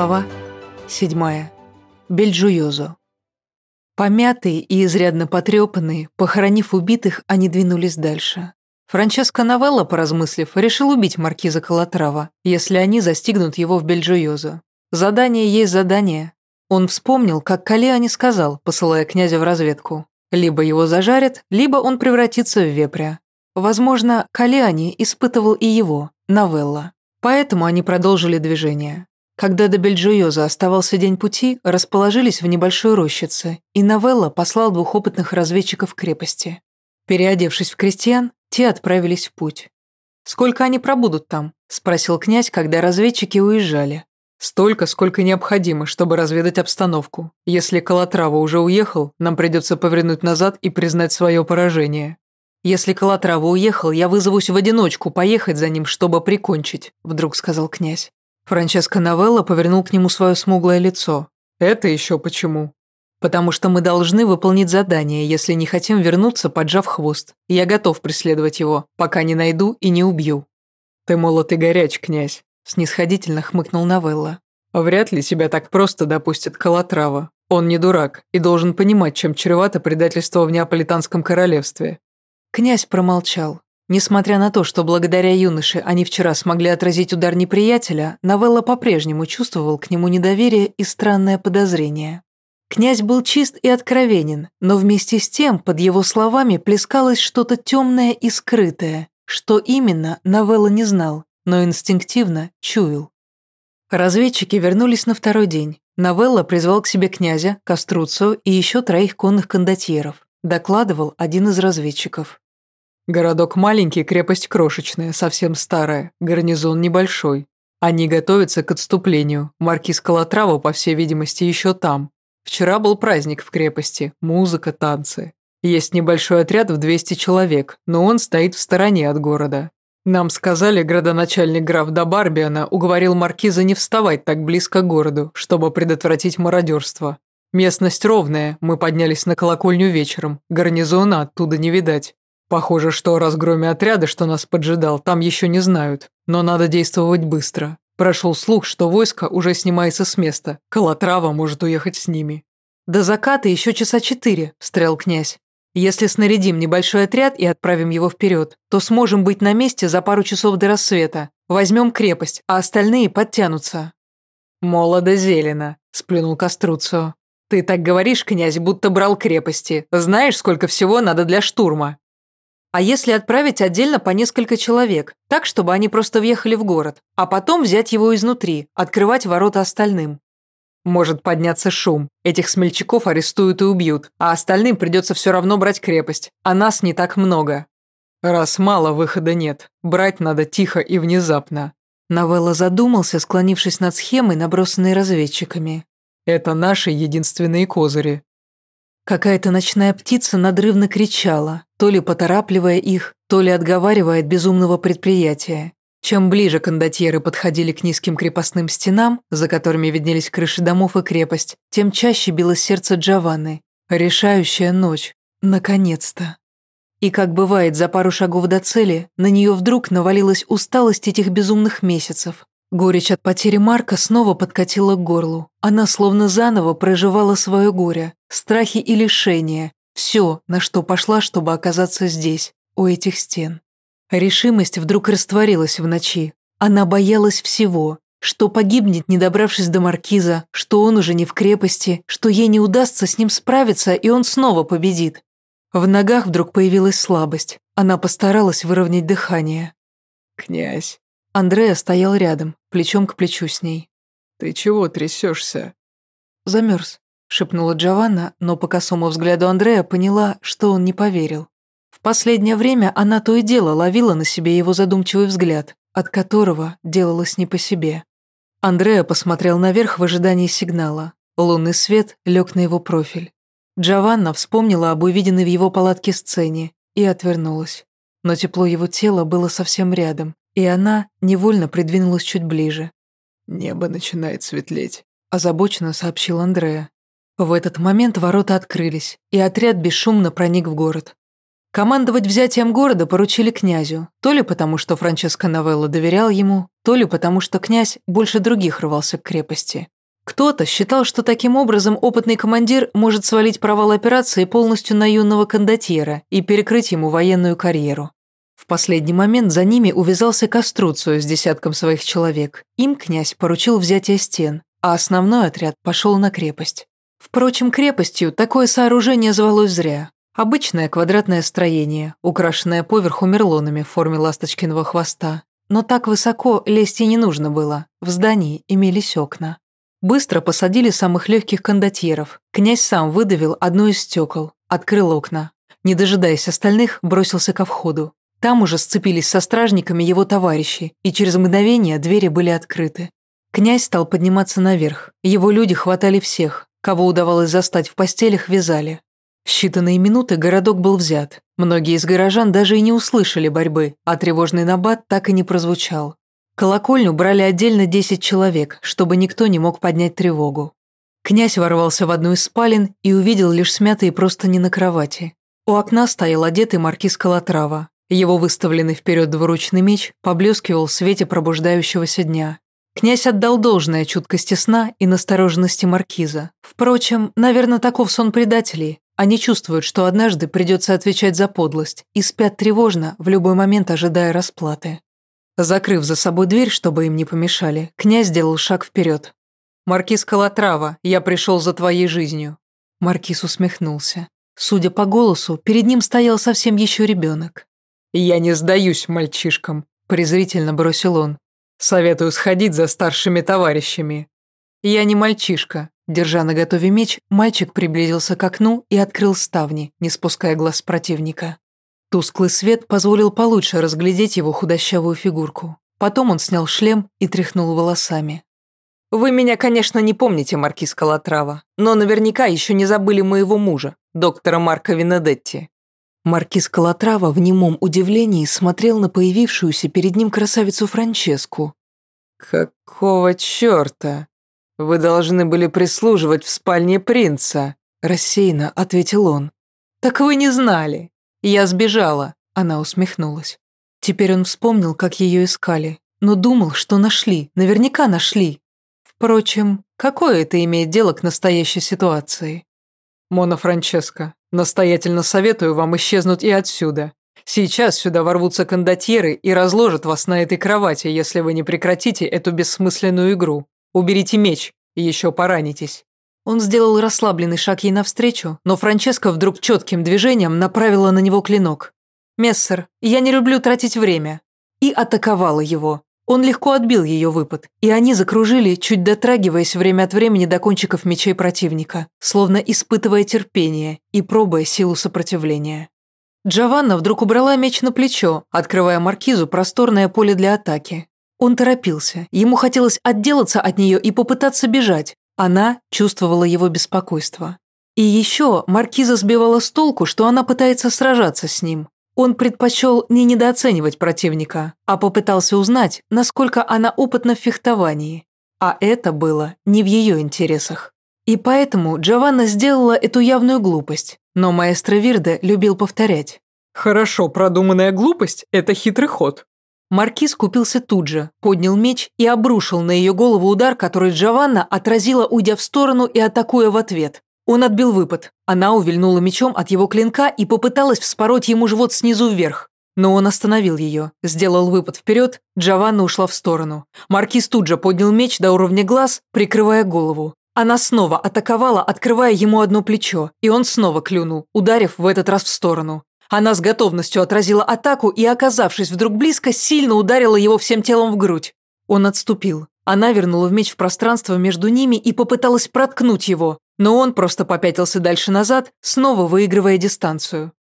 Глава 7. Бельджуйозо. Помятые и изрядно потрепанные, похоронив убитых, они двинулись дальше. Франческо Новелло, поразмыслив, решил убить маркиза Калатрава, если они застигнут его в Бельджуйозо. Задание есть задание. Он вспомнил, как Калеани сказал, посылая князя в разведку. Либо его зажарят, либо он превратится в вепря. Возможно, Калеани испытывал и его, Новелла. Поэтому они продолжили движение. Когда до Бельджуйоза оставался день пути, расположились в небольшой рощице, и Новелла послал двух опытных разведчиков крепости. Переодевшись в крестьян, те отправились в путь. «Сколько они пробудут там?» – спросил князь, когда разведчики уезжали. «Столько, сколько необходимо, чтобы разведать обстановку. Если Калатрава уже уехал, нам придется повернуть назад и признать свое поражение. «Если Калатрава уехал, я вызовусь в одиночку поехать за ним, чтобы прикончить», – вдруг сказал князь. Франческо Новелло повернул к нему свое смуглое лицо. «Это еще почему?» «Потому что мы должны выполнить задание, если не хотим вернуться, поджав хвост. Я готов преследовать его, пока не найду и не убью». «Ты молод и горяч, князь», – снисходительно хмыкнул Новелло. «Вряд ли тебя так просто допустит Калатрава. Он не дурак и должен понимать, чем чревато предательство в Неаполитанском королевстве. Князь промолчал. Несмотря на то, что благодаря юноше они вчера смогли отразить удар неприятеля, Новелла по-прежнему чувствовал к нему недоверие и странное подозрение. Князь был чист и откровенен, но вместе с тем под его словами плескалось что-то темное и скрытое. Что именно, Новелла не знал, но инстинктивно чуял. Разведчики вернулись на второй день. Новелла призвал к себе князя, Каструцию и еще троих конных кондотьеров. Докладывал один из разведчиков. Городок маленький, крепость крошечная, совсем старая, гарнизон небольшой. Они готовятся к отступлению. Маркиз Калатрава, по всей видимости, еще там. Вчера был праздник в крепости, музыка, танцы. Есть небольшой отряд в 200 человек, но он стоит в стороне от города. Нам сказали, градоначальник граф Добарбиана уговорил маркиза не вставать так близко к городу, чтобы предотвратить мародерство. Местность ровная, мы поднялись на колокольню вечером, гарнизона оттуда не видать. Похоже, что о разгроме отряда, что нас поджидал, там еще не знают. Но надо действовать быстро. Прошел слух, что войско уже снимается с места. Калатрава может уехать с ними. «До заката еще часа четыре», – встрял князь. «Если снарядим небольшой отряд и отправим его вперед, то сможем быть на месте за пару часов до рассвета. Возьмем крепость, а остальные подтянутся». «Молодо зелено», – сплюнул Каструцио. «Ты так говоришь, князь, будто брал крепости. Знаешь, сколько всего надо для штурма?» А если отправить отдельно по несколько человек, так, чтобы они просто въехали в город, а потом взять его изнутри, открывать ворота остальным? Может подняться шум, этих смельчаков арестуют и убьют, а остальным придется все равно брать крепость, а нас не так много. Раз мало, выхода нет, брать надо тихо и внезапно. Новелла задумался, склонившись над схемой, набросанной разведчиками. Это наши единственные козыри. Какая-то ночная птица надрывно кричала, то ли поторапливая их, то ли отговаривая от безумного предприятия. Чем ближе кондотьеры подходили к низким крепостным стенам, за которыми виднелись крыши домов и крепость, тем чаще билось сердце Джованны. Решающая ночь. Наконец-то. И как бывает за пару шагов до цели, на нее вдруг навалилась усталость этих безумных месяцев, Горечь от потери Марка снова подкатила к горлу. Она словно заново проживала свое горе, страхи и лишения, все, на что пошла, чтобы оказаться здесь, у этих стен. Решимость вдруг растворилась в ночи. Она боялась всего, что погибнет, не добравшись до Маркиза, что он уже не в крепости, что ей не удастся с ним справиться, и он снова победит. В ногах вдруг появилась слабость. Она постаралась выровнять дыхание. «Князь», Андреа стоял рядом, плечом к плечу с ней. «Ты чего трясешься?» «Замерз», — шепнула Джованна, но по косому взгляду Андрея поняла, что он не поверил. В последнее время она то и дело ловила на себе его задумчивый взгляд, от которого делалось не по себе. Андреа посмотрел наверх в ожидании сигнала. Лунный свет лег на его профиль. Джованна вспомнила об увиденной в его палатке сцене и отвернулась. Но тепло его тела было совсем рядом, и она невольно придвинулась чуть ближе. «Небо начинает светлеть», – озабоченно сообщил Андреа. В этот момент ворота открылись, и отряд бесшумно проник в город. Командовать взятием города поручили князю, то ли потому, что Франческо Новелло доверял ему, то ли потому, что князь больше других рвался к крепости. Кто-то считал, что таким образом опытный командир может свалить провал операции полностью на юного кондотьера и перекрыть ему военную карьеру. В последний момент за ними увязался Каструцию с десятком своих человек. Им князь поручил взятие стен, а основной отряд пошел на крепость. Впрочем, крепостью такое сооружение звалось зря. Обычное квадратное строение, украшенное поверху мерлонами в форме ласточкиного хвоста. Но так высоко лезть и не нужно было, в здании имелись окна. Быстро посадили самых легких кондотьеров. Князь сам выдавил одно из стекол, открыл окна. Не дожидаясь остальных, бросился ко входу. Там уже сцепились со стражниками его товарищи, и через мгновение двери были открыты. Князь стал подниматься наверх. Его люди хватали всех. Кого удавалось застать в постелях, вязали. В считанные минуты городок был взят. Многие из горожан даже и не услышали борьбы, а тревожный набат так и не прозвучал. Колокольню брали отдельно 10 человек, чтобы никто не мог поднять тревогу. Князь ворвался в одну из спален и увидел лишь смятые простыни на кровати. У окна стоял одетый маркиз Калатрава. Его выставленный вперед двуручный меч поблескивал в свете пробуждающегося дня. Князь отдал должное чуткости сна и настороженности маркиза. Впрочем, наверное, таков сон предателей. Они чувствуют, что однажды придется отвечать за подлость, и спят тревожно, в любой момент ожидая расплаты. Закрыв за собой дверь, чтобы им не помешали, князь сделал шаг вперед. «Маркиз Калатрава, я пришел за твоей жизнью». Маркиз усмехнулся. Судя по голосу, перед ним стоял совсем еще ребенок. «Я не сдаюсь мальчишкам», – презрительно бросил он. «Советую сходить за старшими товарищами». «Я не мальчишка», Держа на готове меч, мальчик приблизился к окну и открыл ставни, не спуская глаз противника. Тусклый свет позволил получше разглядеть его худощавую фигурку. Потом он снял шлем и тряхнул волосами. «Вы меня, конечно, не помните, маркиз Калатрава, но наверняка еще не забыли моего мужа, доктора Марка Винедетти». Маркиз Калатрава в немом удивлении смотрел на появившуюся перед ним красавицу Франческу. «Какого черта?» «Вы должны были прислуживать в спальне принца», – рассеянно ответил он. «Так вы не знали. Я сбежала», – она усмехнулась. Теперь он вспомнил, как ее искали, но думал, что нашли, наверняка нашли. Впрочем, какое это имеет дело к настоящей ситуации? «Мона Франческо, настоятельно советую вам исчезнуть и отсюда. Сейчас сюда ворвутся кондотьеры и разложат вас на этой кровати, если вы не прекратите эту бессмысленную игру. Уберите меч, и еще поранитесь». Он сделал расслабленный шаг ей навстречу, но Франческа вдруг четким движением направила на него клинок. «Мессер, я не люблю тратить время». И атаковала его. Он легко отбил ее выпад, и они закружили, чуть дотрагиваясь время от времени до кончиков мечей противника, словно испытывая терпение и пробуя силу сопротивления. Джованна вдруг убрала меч на плечо, открывая маркизу просторное поле для атаки. Он торопился. Ему хотелось отделаться от нее и попытаться бежать. Она чувствовала его беспокойство. И еще Маркиза сбивала с толку, что она пытается сражаться с ним. Он предпочел не недооценивать противника, а попытался узнать, насколько она опытна в фехтовании. А это было не в ее интересах. И поэтому Джованна сделала эту явную глупость, но маэстро Вирде любил повторять. «Хорошо продуманная глупость – это хитрый ход. Маркиз купился тут же, поднял меч и обрушил на ее голову удар, который Джованна отразила, уйдя в сторону и атакуя в ответ. Он отбил выпад. Она увильнула мечом от его клинка и попыталась вспороть ему живот снизу вверх. Но он остановил ее, сделал выпад вперед, Джованна ушла в сторону. Маркиз тут же поднял меч до уровня глаз, прикрывая голову. Она снова атаковала, открывая ему одно плечо, и он снова клюнул, ударив в этот раз в сторону. Она с готовностью отразила атаку и, оказавшись вдруг близко, сильно ударила его всем телом в грудь. Он отступил. Она вернула меч в пространство между ними и попыталась проткнуть его, но он просто попятился дальше назад, снова выигрывая дистанцию.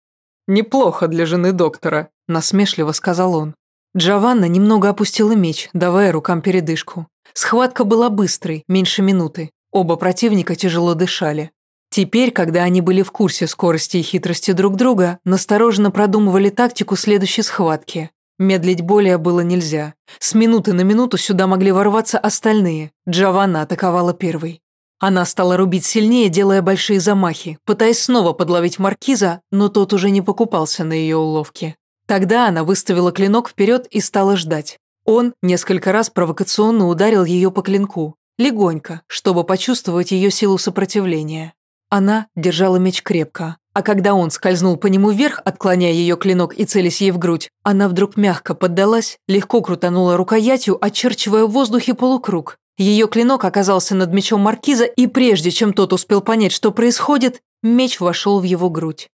«Неплохо для жены доктора», – насмешливо сказал он. Джованна немного опустила меч, давая рукам передышку. Схватка была быстрой, меньше минуты. Оба противника тяжело дышали. Теперь, когда они были в курсе скорости и хитрости друг друга, настороженно продумывали тактику следующей схватки. Медлить более было нельзя. С минуты на минуту сюда могли ворваться остальные. Джованна атаковала первой. Она стала рубить сильнее, делая большие замахи, пытаясь снова подловить маркиза, но тот уже не покупался на ее уловки. Тогда она выставила клинок вперед и стала ждать. Он несколько раз провокационно ударил ее по клинку, легонько, чтобы почувствовать ее силу сопротивления. Она держала меч крепко, а когда он скользнул по нему вверх, отклоняя ее клинок и целясь ей в грудь, она вдруг мягко поддалась, легко крутанула рукоятью, очерчивая в воздухе полукруг. Ее клинок оказался над мечом маркиза, и прежде чем тот успел понять, что происходит, меч вошел в его грудь.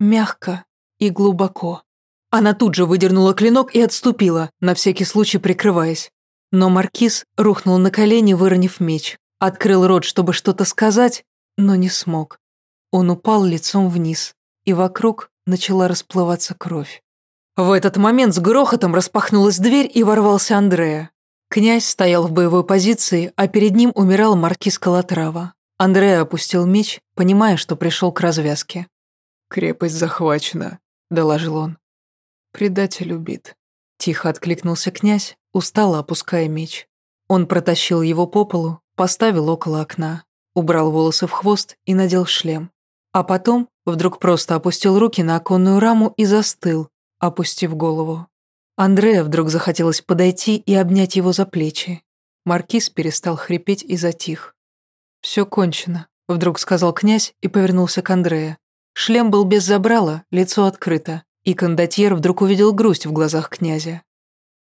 Мягко и глубоко. Она тут же выдернула клинок и отступила, на всякий случай прикрываясь. Но маркиз рухнул на колени, выронив меч. Открыл рот, чтобы что-то сказать, но не смог. Он упал лицом вниз, и вокруг начала расплываться кровь. В этот момент с грохотом распахнулась дверь и ворвался Андрея. Князь стоял в боевой позиции, а перед ним умирал маркиз Калатрава. Андрея опустил меч, понимая, что пришел к развязке. «Крепость захвачена», — доложил он. «Предатель убит», — тихо откликнулся князь, устало опуская меч. Он протащил его по полу, поставил около окна, убрал волосы в хвост и надел шлем. А потом вдруг просто опустил руки на оконную раму и застыл, опустив голову. Андрея вдруг захотелось подойти и обнять его за плечи. Маркиз перестал хрипеть и затих. «Все кончено», — вдруг сказал князь и повернулся к Андрея. Шлем был без забрала, лицо открыто, и кондотьер вдруг увидел грусть в глазах князя.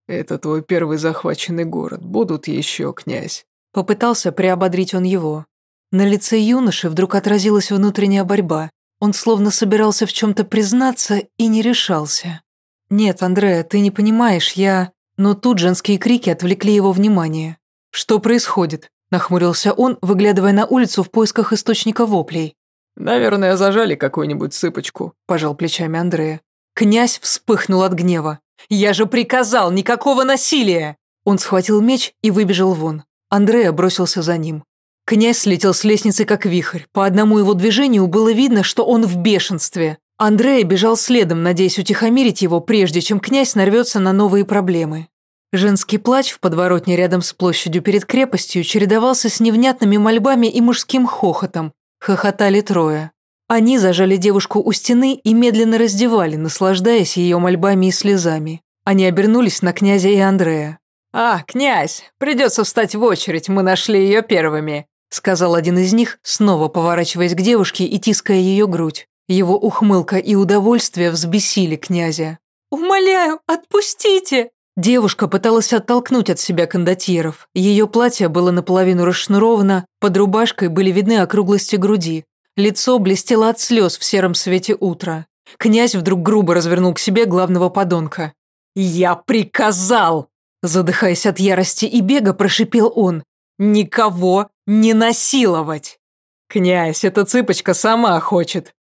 «Это твой первый захваченный город. Будут еще, князь». Попытался приободрить он его. На лице юноши вдруг отразилась внутренняя борьба. Он словно собирался в чем-то признаться и не решался. «Нет, Андреа, ты не понимаешь, я...» Но тут женские крики отвлекли его внимание. «Что происходит?» – нахмурился он, выглядывая на улицу в поисках источника воплей. «Наверное, зажали какую-нибудь сыпочку», – пожал плечами Андрея. Князь вспыхнул от гнева. «Я же приказал, никакого насилия!» Он схватил меч и выбежал вон. Андрея бросился за ним. Князь слетел с лестницы как вихрь. По одному его движению было видно, что он в бешенстве. Андрея бежал следом, надеясь утихомирить его, прежде чем князь нарвется на новые проблемы. Женский плач в подворотне рядом с площадью перед крепостью чередовался с невнятными мольбами и мужским хохотом. Хохотали трое. Они зажали девушку у стены и медленно раздевали, наслаждаясь ее мольбами и слезами. Они обернулись на князя и Андрея. «А, князь, придется встать в очередь, мы нашли ее первыми», сказал один из них, снова поворачиваясь к девушке и тиская ее грудь. Его ухмылка и удовольствие взбесили князя. «Умоляю, отпустите!» Девушка пыталась оттолкнуть от себя кондотьеров. Ее платье было наполовину расшнуровано, под рубашкой были видны округлости груди. Лицо блестело от слез в сером свете утра. Князь вдруг грубо развернул к себе главного подонка. «Я приказал!» Задыхаясь от ярости и бега, прошипел он. «Никого не насиловать!» «Князь, эта цыпочка сама хочет!»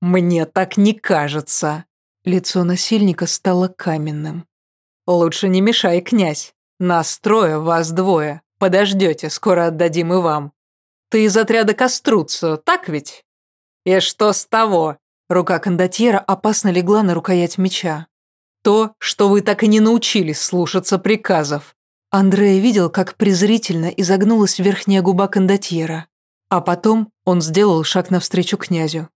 «Мне так не кажется!» Лицо насильника стало каменным. «Лучше не мешай, князь. Нас трое, вас двое. Подождете, скоро отдадим и вам. Ты из отряда Коструццо, так ведь?» «И что с того?» Рука кондотьера опасно легла на рукоять меча. «То, что вы так и не научились слушаться приказов. Андрей видел, как презрительно изогнулась верхняя губа кондотьера. А потом он сделал шаг навстречу князю.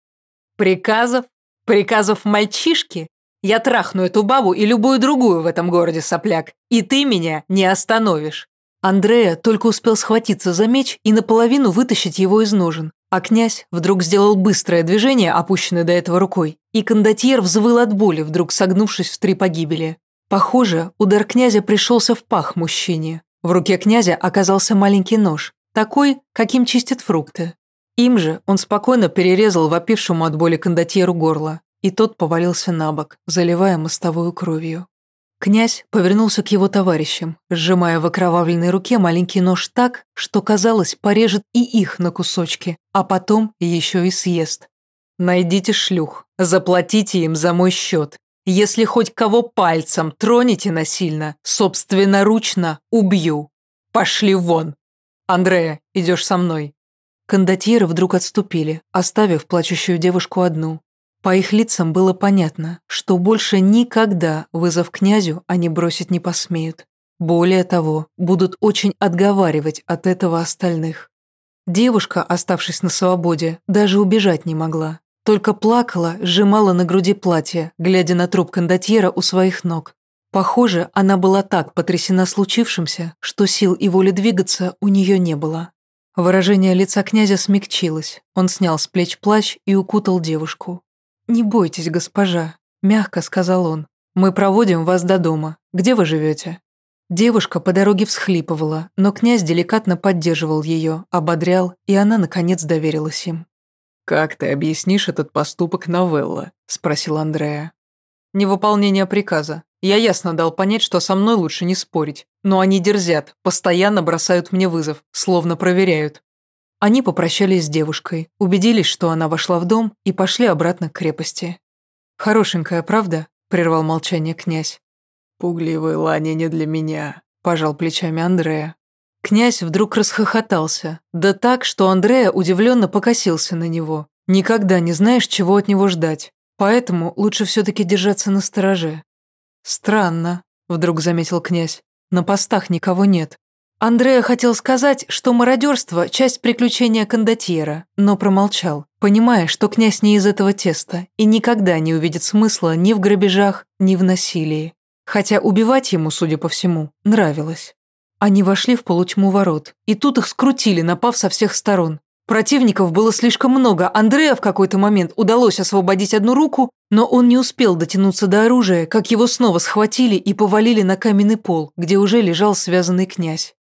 «Приказов? Приказов мальчишки? Я трахну эту бабу и любую другую в этом городе, сопляк, и ты меня не остановишь». Андрея только успел схватиться за меч и наполовину вытащить его из ножен, а князь вдруг сделал быстрое движение, опущенное до этого рукой, и кондотьер взвыл от боли, вдруг согнувшись в три погибели. Похоже, удар князя пришелся в пах мужчине. В руке князя оказался маленький нож, такой, каким чистят фрукты. Им же он спокойно перерезал вопившему от боли кондотьеру горло, и тот повалился на бок, заливая мостовую кровью. Князь повернулся к его товарищам, сжимая в окровавленной руке маленький нож так, что, казалось, порежет и их на кусочки, а потом еще и съест. «Найдите шлюх, заплатите им за мой счет, если хоть кого пальцем тронете насильно, собственноручно убью. Пошли вон. Андрея, идешь со мной». Кондотьеры вдруг отступили, оставив плачущую девушку одну. По их лицам было понятно, что больше никогда вызов князю они бросить не посмеют. Более того, будут очень отговаривать от этого остальных. Девушка, оставшись на свободе, даже убежать не могла. Только плакала, сжимала на груди платье, глядя на труп кондотьера у своих ног. Похоже, она была так потрясена случившимся, что сил и воли двигаться у нее не было. Выражение лица князя смягчилось. Он снял с плеч плащ и укутал девушку. «Не бойтесь, госпожа», — мягко сказал он. «Мы проводим вас до дома. Где вы живете?» Девушка по дороге всхлипывала, но князь деликатно поддерживал ее, ободрял, и она, наконец, доверилась им. «Как ты объяснишь этот поступок Новелла?» – спросил Андрея. «Невыполнение приказа. Я ясно дал понять, что со мной лучше не спорить. Но они дерзят, постоянно бросают мне вызов, словно проверяют». Они попрощались с девушкой, убедились, что она вошла в дом, и пошли обратно к крепости. «Хорошенькая, правда?» – прервал молчание князь. «Пугливая Ланя не для меня», – пожал плечами Андрея. Князь вдруг расхохотался, да так, что Андрея удивленно покосился на него. Никогда не знаешь, чего от него ждать, поэтому лучше все-таки держаться на стороже. «Странно», – вдруг заметил князь, – «на постах никого нет». Андрея хотел сказать, что мародерство – часть приключения кондотьера, но промолчал, понимая, что князь не из этого теста и никогда не увидит смысла ни в грабежах, ни в насилии. Хотя убивать ему, судя по всему, нравилось. Они вошли в полутьму ворот, и тут их скрутили, напав со всех сторон. Противников было слишком много, Андрея в какой-то момент удалось освободить одну руку, но он не успел дотянуться до оружия, как его снова схватили и повалили на каменный пол, где уже лежал связанный князь.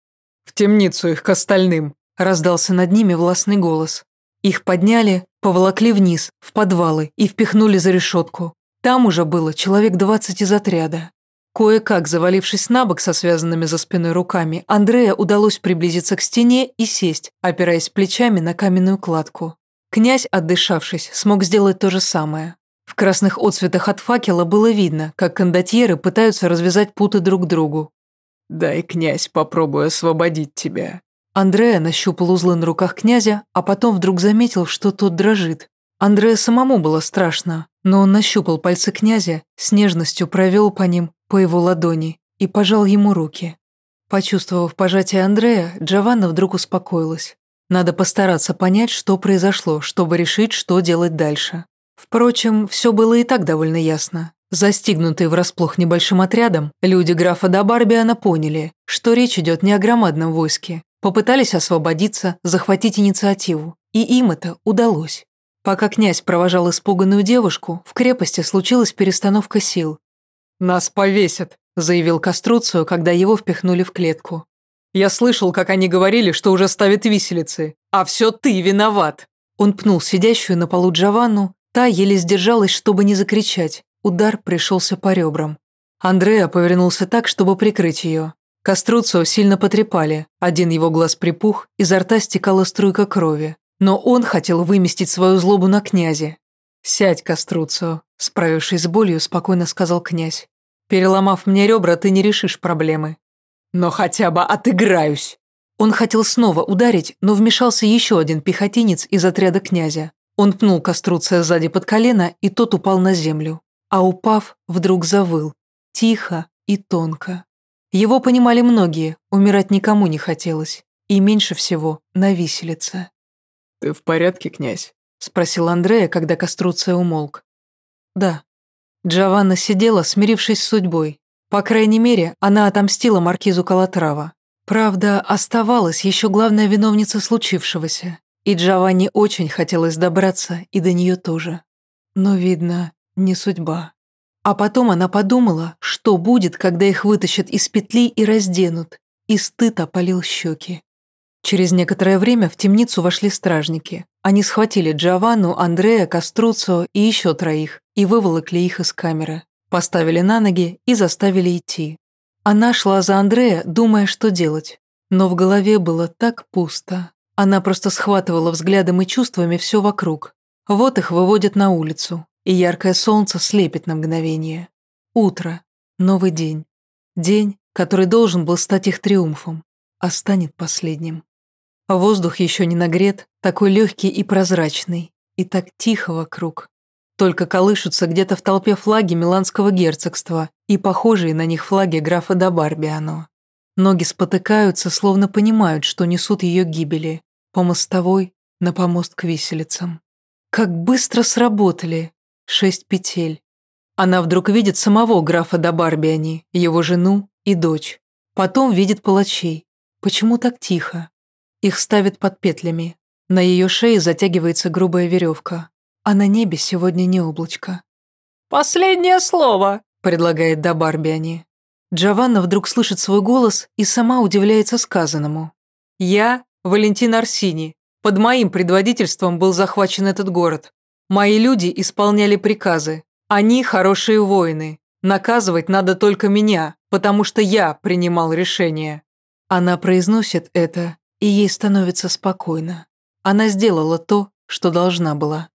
«В темницу их к остальным», – раздался над ними властный голос. Их подняли, поволокли вниз, в подвалы и впихнули за решетку. Там уже было человек двадцать из отряда. Кое-как, завалившись на бок со связанными за спиной руками, Андрея удалось приблизиться к стене и сесть, опираясь плечами на каменную кладку. Князь, отдышавшись, смог сделать то же самое. В красных отцветах от факела было видно, как кондотьеры пытаются развязать путы друг другу. «Дай, князь, попробую освободить тебя». Андрея нащупал узлы на руках князя, а потом вдруг заметил, что тот дрожит. Андрея самому было страшно, но он нащупал пальцы князя, с нежностью провел по ним, по его ладони, и пожал ему руки. Почувствовав пожатие Андрея, Джованна вдруг успокоилась. Надо постараться понять, что произошло, чтобы решить, что делать дальше. Впрочем, все было и так довольно ясно. Застигнутые врасплох небольшим отрядом, люди графа Добарбиана поняли, что речь идет не о громадном войске. Попытались освободиться, захватить инициативу. И им это удалось. Пока князь провожал испуганную девушку, в крепости случилась перестановка сил. «Нас повесят», – заявил Каструцию, когда его впихнули в клетку. «Я слышал, как они говорили, что уже ставят виселицы. А все ты виноват!» Он пнул сидящую на полу Джованну, та еле сдержалась, чтобы не закричать. Удар пришелся по ребрам. Андреа повернулся так, чтобы прикрыть ее. Каструцио сильно потрепали, один его глаз припух, изо рта стекала струйка крови. Но он хотел выместить свою злобу на князе. «Сядь, Каструцио», – справившись с болью, спокойно сказал князь. Переломав мне ребра, ты не решишь проблемы. Но хотя бы отыграюсь. Он хотел снова ударить, но вмешался еще один пехотинец из отряда князя. Он пнул Каструция сзади под колено, и тот упал на землю. А упав, вдруг завыл. Тихо и тонко. Его понимали многие, умирать никому не хотелось. И меньше всего на виселице. «Ты в порядке, князь?» – спросил Андрея, когда Каструция умолк. «Да», Джованна сидела, смирившись с судьбой. По крайней мере, она отомстила маркизу Калатрава. Правда, оставалась еще главная виновница случившегося, и Джованни очень хотелось добраться и до нее тоже. Но, видно, не судьба. А потом она подумала, что будет, когда их вытащат из петли и разденут, и стыд опалил щеки. Через некоторое время в темницу вошли стражники. Они схватили Джованну, Андрея, Каструцо и еще троих и выволокли их из камеры. Поставили на ноги и заставили идти. Она шла за Андрея, думая, что делать. Но в голове было так пусто. Она просто схватывала взглядом и чувствами все вокруг. Вот их выводят на улицу, и яркое солнце слепит на мгновение. Утро. Новый день. День, который должен был стать их триумфом, а станет последним. Воздух еще не нагрет, такой легкий и прозрачный, и так тихо вокруг. Только колышутся где-то в толпе флаги Миланского герцогства и похожие на них флаги графа да Барбиано. Ноги спотыкаются, словно понимают, что несут ее гибели. по мостовой на помост к виселицам. Как быстро сработали шесть петель. Она вдруг видит самого графа Добарбиани, его жену и дочь. Потом видит палачей. Почему так тихо? Их ставят под петлями. На ее шее затягивается грубая веревка. А на небе сегодня не облачко. «Последнее слово», — предлагает Добарбиани. Джованна вдруг слышит свой голос и сама удивляется сказанному. «Я Валентин Арсини. Под моим предводительством был захвачен этот город. Мои люди исполняли приказы. Они хорошие воины. Наказывать надо только меня, потому что я принимал решение». Она произносит это, и ей становится спокойно. Она сделала то, что должна была.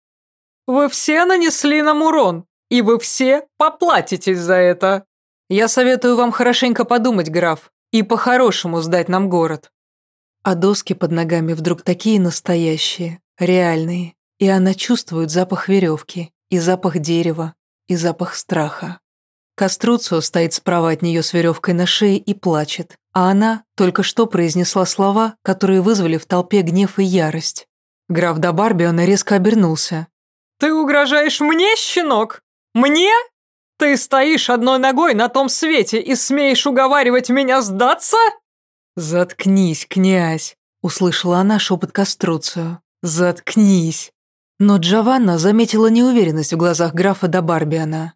«Вы все нанесли нам урон, и вы все поплатитесь за это. Я советую вам хорошенько подумать, граф, и по-хорошему сдать нам город». А доски под ногами вдруг такие настоящие, реальные, и она чувствует запах веревки, и запах дерева, и запах страха. Каструцио стоит справа от нее с веревкой на шее и плачет, а она только что произнесла слова, которые вызвали в толпе гнев и ярость. Граф до Барбиона резко обернулся. «Ты угрожаешь мне, щенок? Мне? Ты стоишь одной ногой на том свете и смеешь уговаривать меня сдаться?» «Заткнись, князь!» – услышала она шепот Каструцио. «Заткнись!» Но Джованна заметила неуверенность в глазах графа до Барбиана.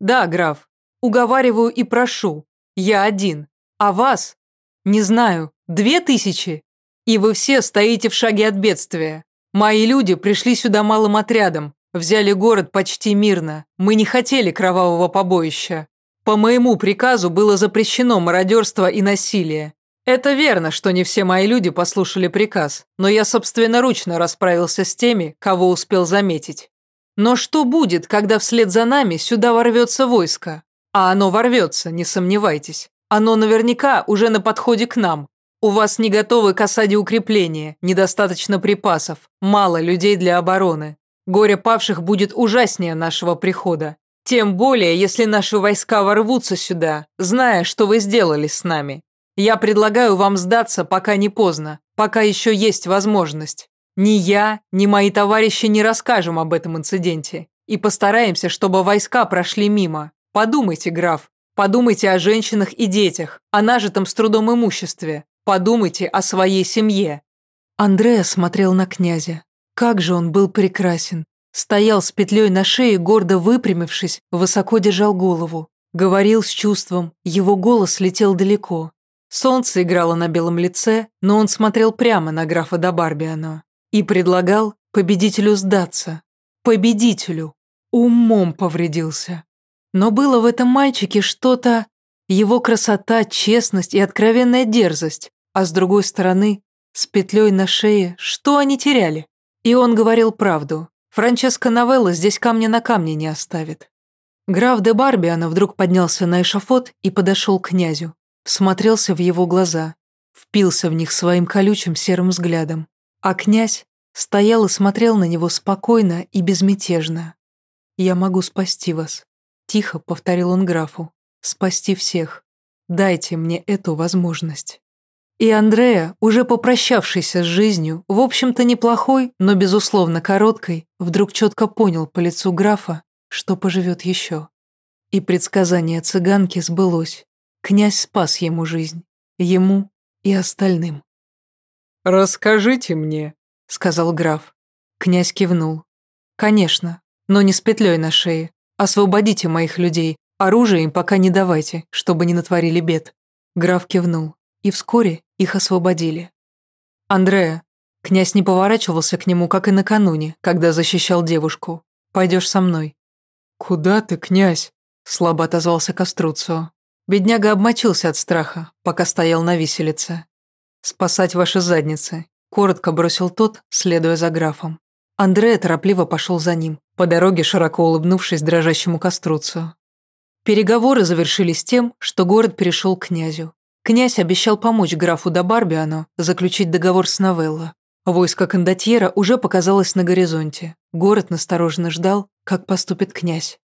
«Да, граф, уговариваю и прошу. Я один. А вас? Не знаю, две тысячи? И вы все стоите в шаге от бедствия. Мои люди пришли сюда малым отрядом, взяли город почти мирно. Мы не хотели кровавого побоища. По моему приказу было запрещено мародерство и насилие. Это верно, что не все мои люди послушали приказ, но я собственноручно расправился с теми, кого успел заметить. Но что будет, когда вслед за нами сюда ворвется войско? А оно ворвется, не сомневайтесь. Оно наверняка уже на подходе к нам. У вас не готовы к осаде укрепления, недостаточно припасов, мало людей для обороны. Горе павших будет ужаснее нашего прихода. Тем более, если наши войска ворвутся сюда, зная, что вы сделали с нами. Я предлагаю вам сдаться, пока не поздно, пока еще есть возможность. Ни я, ни мои товарищи не расскажем об этом инциденте и постараемся, чтобы войска прошли мимо. Подумайте, граф, подумайте о женщинах и детях, о нажитом с трудом имуществе, подумайте о своей семье». Андреа смотрел на князя. Как же он был прекрасен. Стоял с петлей на шее, гордо выпрямившись, высоко держал голову. Говорил с чувством, его голос летел далеко. Солнце играло на белом лице, но он смотрел прямо на графа Добарбиано и предлагал победителю сдаться. Победителю. Умом повредился. Но было в этом мальчике что-то... Его красота, честность и откровенная дерзость, а с другой стороны, с петлей на шее, что они теряли? И он говорил правду. Франческо Новелла здесь камня на камне не оставит. Граф де Барбиано вдруг поднялся на эшафот и подошел к князю смотрелся в его глаза, впился в них своим колючим серым взглядом. А князь стоял и смотрел на него спокойно и безмятежно. «Я могу спасти вас», — тихо повторил он графу. «Спасти всех. Дайте мне эту возможность». И Андрея, уже попрощавшийся с жизнью, в общем-то неплохой, но безусловно короткой, вдруг четко понял по лицу графа, что поживет еще. И предсказание цыганки сбылось. Князь спас ему жизнь, ему и остальным. «Расскажите мне», — сказал граф. Князь кивнул. «Конечно, но не с петлей на шее. Освободите моих людей, оружие им пока не давайте, чтобы не натворили бед». Граф кивнул, и вскоре их освободили. «Андреа», князь не поворачивался к нему, как и накануне, когда защищал девушку. «Пойдешь со мной». «Куда ты, князь?» — слабо отозвался Каструцио. Бедняга обмочился от страха, пока стоял на виселице. «Спасать ваши задницы», – коротко бросил тот, следуя за графом. Андрея торопливо пошел за ним, по дороге широко улыбнувшись дрожащему коструцию. Переговоры завершились тем, что город перешел к князю. Князь обещал помочь графу до Барбиано заключить договор с Новелло. Войско кондотьера уже показалось на горизонте. Город настороженно ждал, как поступит князь.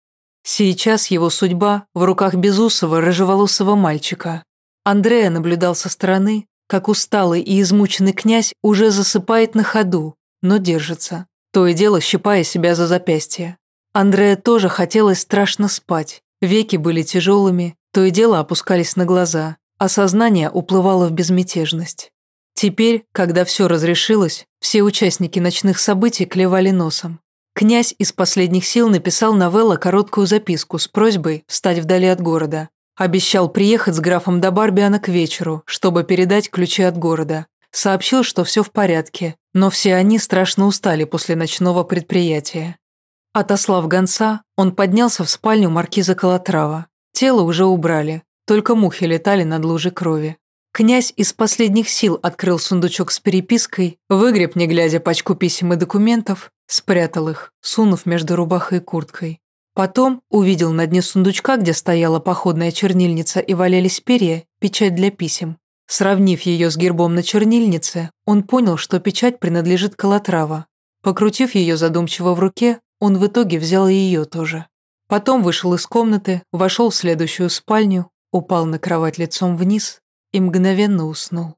Сейчас его судьба в руках безусого, рыжеволосого мальчика. Андрея наблюдал со стороны, как усталый и измученный князь уже засыпает на ходу, но держится, то и дело щипая себя за запястье. Андрея тоже хотелось страшно спать, веки были тяжелыми, то и дело опускались на глаза, а сознание уплывало в безмятежность. Теперь, когда все разрешилось, все участники ночных событий клевали носом. Князь из последних сил написал Новелла короткую записку с просьбой встать вдали от города. Обещал приехать с графом до Барбиана к вечеру, чтобы передать ключи от города. Сообщил, что все в порядке, но все они страшно устали после ночного предприятия. Отослав гонца, он поднялся в спальню маркиза Колотрава. Тело уже убрали, только мухи летали над лужей крови. Князь из последних сил открыл сундучок с перепиской, выгреб, не глядя, пачку писем и документов, спрятал их, сунув между рубахой и курткой. Потом увидел на дне сундучка, где стояла походная чернильница и валялись перья, печать для писем. Сравнив ее с гербом на чернильнице, он понял, что печать принадлежит Калатрава. Покрутив ее задумчиво в руке, он в итоге взял и ее тоже. Потом вышел из комнаты, вошел в следующую спальню, упал на кровать лицом вниз и мгновенно уснул.